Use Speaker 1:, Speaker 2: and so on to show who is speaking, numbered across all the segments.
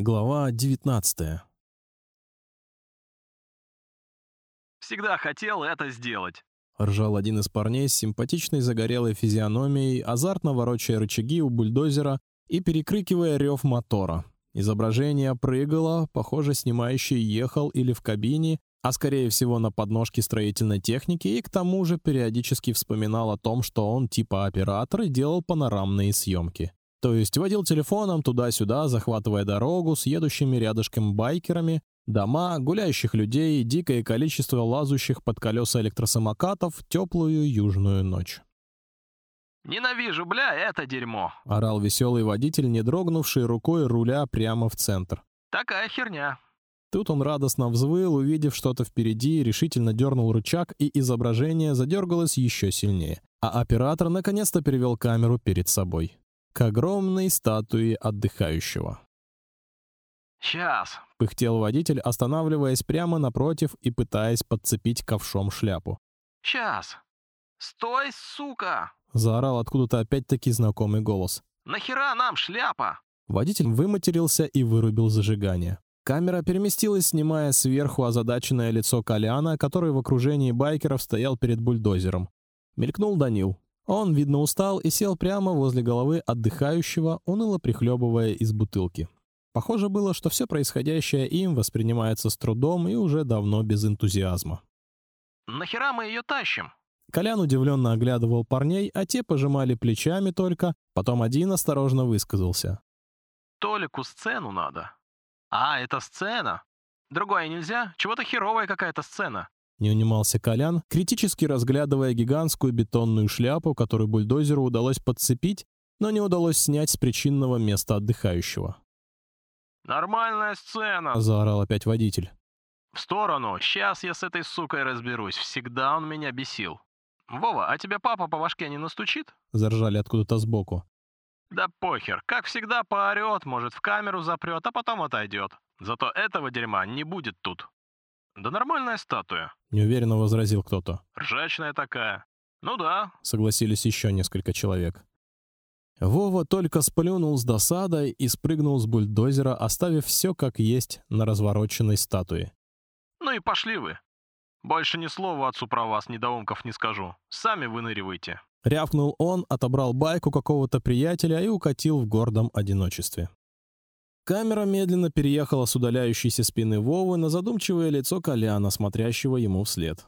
Speaker 1: Глава 19.
Speaker 2: Всегда хотел это сделать.
Speaker 1: Ржал один из парней с симпатичной загорелой физиономией, азартно ворочая рычаги у бульдозера и перекрикивая рев мотора. Изображение прыгало, похоже, снимающий ехал или в кабине, а скорее всего на подножке строительной техники, и к тому же периодически вспоминал о том, что он типа оператор и делал панорамные съемки. То есть водил телефоном туда-сюда, захватывая дорогу с едущими рядышком байкерами, дома, гуляющих людей, дикое количество лазущих под колеса электросамокатов в теплую южную ночь.
Speaker 2: Ненавижу, бля, это дерьмо.
Speaker 1: Орал веселый водитель, не дрогнувший рукой руля прямо в центр.
Speaker 2: Такая херня.
Speaker 1: Тут он радостно взвыл, увидев что-то впереди, решительно дернул рычаг, и изображение задергалось еще сильнее. А оператор наконец-то перевел камеру перед собой к огромной статуе отдыхающего.
Speaker 2: Сейчас.
Speaker 1: Пыхтел водитель, останавливаясь прямо напротив и пытаясь подцепить ковшом шляпу.
Speaker 2: Сейчас. Стой, сука!
Speaker 1: Заорал откуда-то опять-таки знакомый голос.
Speaker 2: Нахера нам шляпа?
Speaker 1: Водитель выматерился и вырубил зажигание. Камера переместилась, снимая сверху озадаченное лицо Коляна, который в окружении байкеров стоял перед бульдозером. Мелькнул Данил. Он, видно, устал и сел прямо возле головы отдыхающего, уныло прихлебывая из бутылки. Похоже было, что все происходящее им воспринимается с трудом и уже давно без энтузиазма.
Speaker 2: Нахера мы ее тащим?
Speaker 1: Колян удивленно оглядывал парней, а те пожимали плечами только. Потом один осторожно высказался:
Speaker 2: Толику сцену надо. А, это сцена. Другое нельзя. Чего-то херовая какая-то сцена.
Speaker 1: Не унимался Колян, критически разглядывая гигантскую бетонную шляпу, которую бульдозеру удалось подцепить, но не удалось снять с причинного места отдыхающего.
Speaker 2: Нормальная сцена.
Speaker 1: Заорал опять водитель.
Speaker 2: В сторону. Сейчас я с этой сукой разберусь. Всегда он меня бесил. Вова, а тебя папа по башке не настучит?
Speaker 1: Заржали откуда-то сбоку.
Speaker 2: Да похер. Как всегда поорет, может в камеру запрет, а потом отойдет. Зато этого дерьма не будет тут. Да нормальная статуя.
Speaker 1: Неуверенно возразил кто-то.
Speaker 2: Ржачная такая. Ну да.
Speaker 1: Согласились еще несколько человек. Вова только сплюнул с досадой и спрыгнул с бульдозера, оставив все как есть на развороченной статуе.
Speaker 2: Ну и пошли вы. Больше ни слова отцу про вас, недоумков, не скажу. Сами выныривайте.
Speaker 1: Рявкнул он, отобрал байку какого-то приятеля и укатил в гордом одиночестве. Камера медленно переехала с удаляющейся спины Вовы на задумчивое лицо Коляна, смотрящего ему вслед.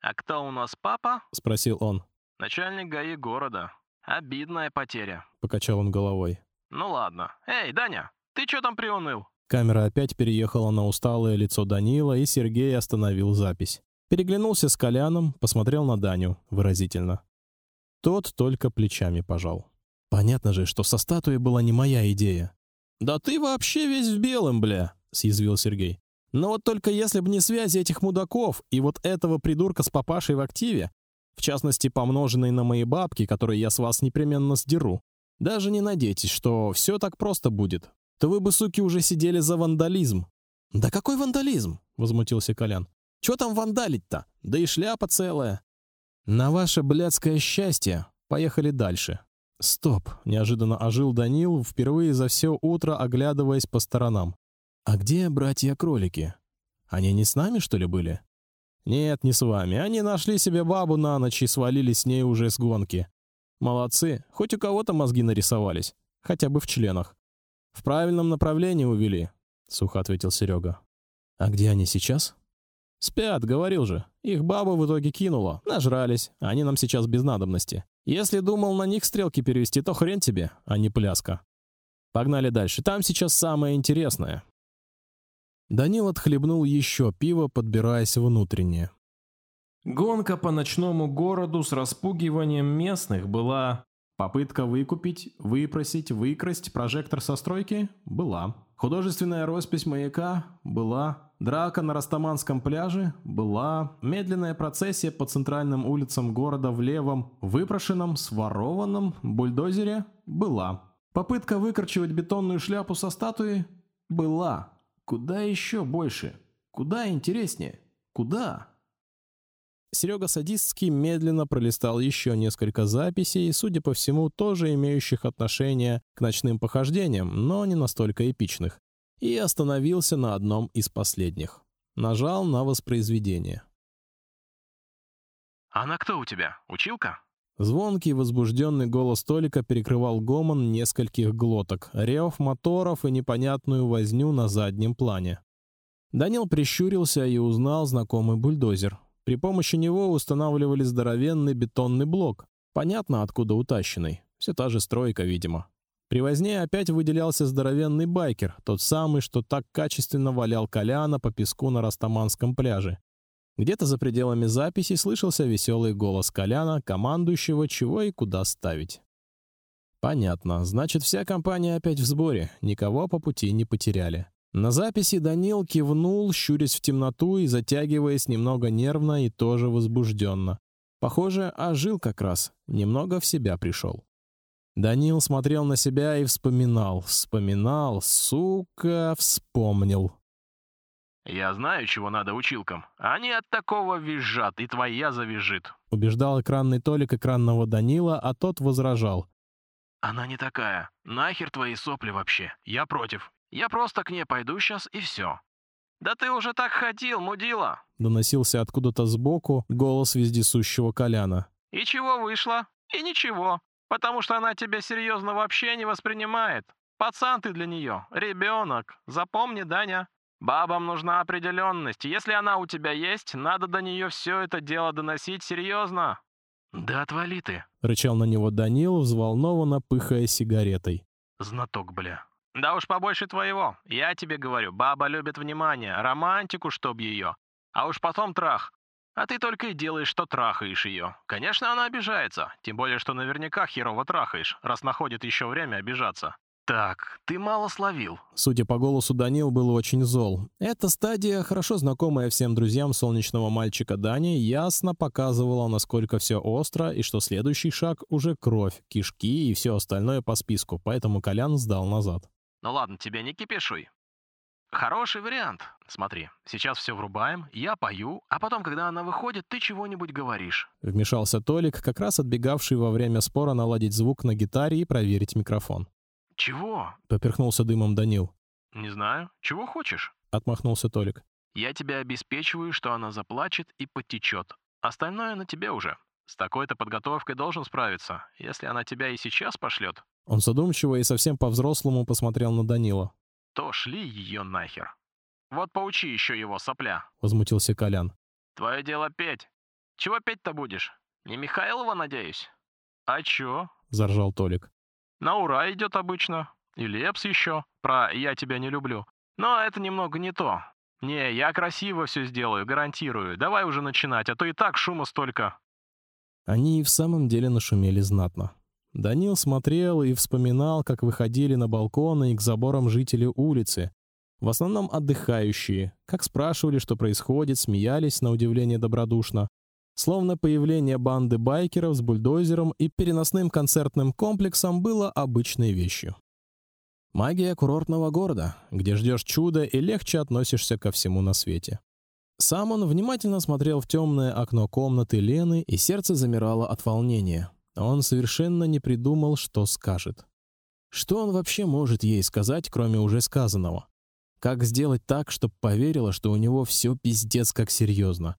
Speaker 2: А кто у нас папа?
Speaker 1: – спросил он.
Speaker 2: Начальник ГАИ города. Обидная потеря.
Speaker 1: Покачал он головой.
Speaker 2: Ну ладно. Эй, Даня, ты что там приуныл?
Speaker 1: Камера опять переехала на усталое лицо Данила, и Сергей остановил запись. Переглянулся с Коляном, посмотрел на Даню выразительно. Тот только плечами пожал. Понятно же, что со статуей была не моя идея. Да ты вообще весь в белом, бля, съязвил Сергей. Но вот только если бы не связи этих мудаков и вот этого придурка с папашей в активе, в частности помноженной на мои бабки, которые я с вас непременно сдеру, даже не надейтесь, что все так просто будет. То вы бы суки уже сидели за вандализм. Да какой вандализм? возмутился Колян. Чего там вандалить-то? Да и шляпа целая. На ваше блядское счастье. Поехали дальше. Стоп! Неожиданно ожил Данил, впервые за все утро оглядываясь по сторонам. А где братья-кролики? Они не с нами что ли были? Нет, не с вами. Они нашли себе бабу на ночь и свалили с ней уже с гонки. Молодцы, хоть у кого-то мозги нарисовались, хотя бы в членах. В правильном направлении увели. Сухо ответил Серега. А где они сейчас? Спят, говорил же. Их баба в итоге кинула, нажрались. Они нам сейчас без надобности. Если думал на них стрелки перевести, то хрен тебе, а не пляска. Погнали дальше. Там сейчас самое интересное. Данил отхлебнул еще пиво, подбираясь внутренне. Гонка по ночному городу с распугиванием местных была. Попытка выкупить, выпросить, выкрасть прожектор со стройки была. Художественная роспись маяка была. Драка на Растаманском пляже была, медленная процессия по центральным улицам города в левом, выпрошенном, сворованном бульдозере была. Попытка выкорчевать бетонную шляпу со статуи была. Куда еще больше? Куда интереснее? Куда? Серега Садистский медленно пролистал еще несколько записей, судя по всему, тоже имеющих отношение к ночным похождениям, но не настолько эпичных и остановился на одном из последних. Нажал на воспроизведение.
Speaker 2: «Она кто у тебя? Училка?»
Speaker 1: Звонкий, возбужденный голос Толика перекрывал гомон нескольких глоток, рев моторов и непонятную возню на заднем плане. Данил прищурился и узнал знакомый бульдозер. При помощи него устанавливали здоровенный бетонный блок. Понятно, откуда утащенный. Все та же стройка, видимо. При возне опять выделялся здоровенный байкер, тот самый, что так качественно валял Коляна по песку на Растаманском пляже. Где-то за пределами записи слышался веселый голос Коляна, командующего, чего и куда ставить. Понятно, значит, вся компания опять в сборе, никого по пути не потеряли. На записи Данил кивнул, щурясь в темноту и затягиваясь немного нервно и тоже возбужденно. Похоже, ожил как раз, немного в себя пришел. Данил смотрел на себя и вспоминал, вспоминал, сука, вспомнил.
Speaker 2: Я знаю, чего надо училкам. Они от такого визжат, и твоя завизжит.
Speaker 1: Убеждал экранный Толик экранного Данила, а тот возражал.
Speaker 2: Она не такая. Нахер твои сопли вообще? Я против. Я просто к ней пойду сейчас и все. Да ты уже так ходил, мудила.
Speaker 1: Доносился откуда-то сбоку голос вездесущего Коляна.
Speaker 2: И чего вышло? И ничего, потому что она тебя серьезно вообще не воспринимает. Пацан ты для нее, ребенок. Запомни, Даня. Бабам нужна определенность. Если она у тебя есть, надо до нее все это дело доносить серьезно. Да отвали ты,
Speaker 1: рычал на него Данил, взволнованно пыхая сигаретой.
Speaker 2: Знаток, бля. Да уж побольше твоего. Я тебе говорю, баба любит внимание, романтику, чтоб ее. А уж потом трах. А ты только и делаешь, что трахаешь ее. Конечно, она обижается. Тем более, что наверняка херово трахаешь, раз находит еще время обижаться. Так, ты мало словил.
Speaker 1: Судя по голосу, Данил был очень зол. Эта стадия, хорошо знакомая всем друзьям солнечного мальчика Дани, ясно показывала, насколько все остро и что следующий шаг уже кровь, кишки и все остальное по списку. Поэтому Колян сдал назад.
Speaker 2: Ну ладно, тебе не кипишуй. Хороший вариант. Смотри, сейчас все врубаем, я пою, а потом, когда она выходит, ты чего-нибудь говоришь.
Speaker 1: Вмешался Толик, как раз отбегавший во время спора наладить звук на гитаре и проверить микрофон.
Speaker 2: Чего?
Speaker 1: Поперхнулся дымом Данил.
Speaker 2: Не знаю. Чего хочешь?
Speaker 1: Отмахнулся Толик.
Speaker 2: Я тебя обеспечиваю, что она заплачет и потечет. Остальное на тебе уже. С такой-то подготовкой должен справиться. Если она тебя и сейчас пошлет,
Speaker 1: он задумчиво и совсем по-взрослому посмотрел на Данила.
Speaker 2: То шли ее нахер. Вот поучи еще его, сопля.
Speaker 1: Возмутился Колян.
Speaker 2: Твое дело петь. Чего петь-то будешь? Не Михайлова, надеюсь? А чё?
Speaker 1: Заржал Толик.
Speaker 2: На ура идет обычно. И Лепс еще. Про «я тебя не люблю». Но это немного не то. Не, я красиво все сделаю, гарантирую. Давай уже начинать, а то и так шума столько.
Speaker 1: Они и в самом деле нашумели знатно. Данил смотрел и вспоминал, как выходили на балконы и к заборам жители улицы, в основном отдыхающие, как спрашивали, что происходит, смеялись на удивление добродушно, словно появление банды байкеров с бульдозером и переносным концертным комплексом было обычной вещью. Магия курортного города, где ждешь чуда и легче относишься ко всему на свете. Сам он внимательно смотрел в темное окно комнаты Лены, и сердце замирало от волнения. Он совершенно не придумал, что скажет. Что он вообще может ей сказать, кроме уже сказанного? Как сделать так, чтобы поверила, что у него все пиздец как серьезно?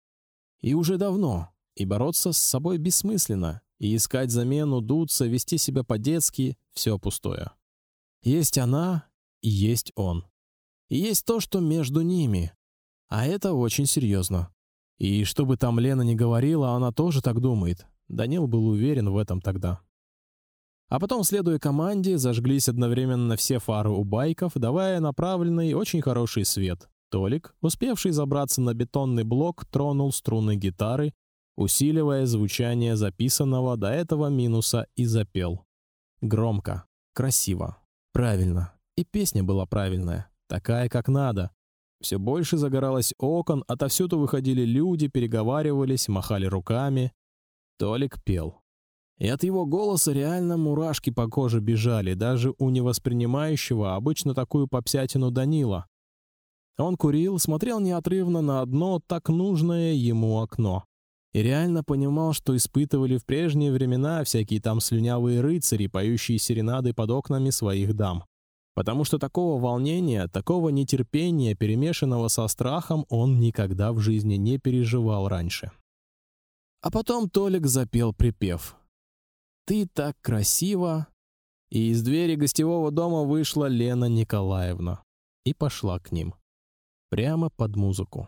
Speaker 1: И уже давно. И бороться с собой бессмысленно. И искать замену, дуться, вести себя по-детски — все пустое. Есть она и есть он. И есть то, что между ними. А это очень серьезно. И чтобы там Лена не говорила, она тоже так думает. Данил был уверен в этом тогда. А потом, следуя команде, зажглись одновременно все фары у байков, давая направленный очень хороший свет. Толик, успевший забраться на бетонный блок, тронул струны гитары, усиливая звучание записанного до этого минуса и запел. Громко, красиво, правильно. И песня была правильная, такая, как надо. Все больше загоралось окон, отовсюду выходили люди, переговаривались, махали руками. Толик пел. И от его голоса реально мурашки по коже бежали, даже у невоспринимающего обычно такую попсятину Данила. Он курил, смотрел неотрывно на одно так нужное ему окно. И реально понимал, что испытывали в прежние времена всякие там слюнявые рыцари, поющие серенады под окнами своих дам. потому что такого волнения, такого нетерпения, перемешанного со страхом, он никогда в жизни не переживал раньше. А потом Толик запел припев. «Ты так красиво!» И из двери гостевого дома вышла Лена Николаевна и пошла к ним. Прямо под музыку.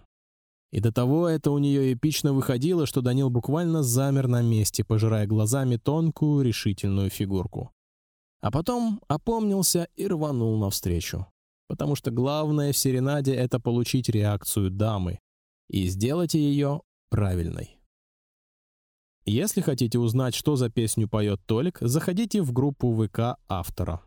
Speaker 1: И до того это у нее эпично выходило, что Данил буквально замер на месте, пожирая глазами тонкую решительную фигурку. А потом опомнился и рванул навстречу, потому что главное в серенаде это получить реакцию дамы и сделать ее правильной. Если хотите узнать, что за песню поет Толик, заходите в группу ВК автора.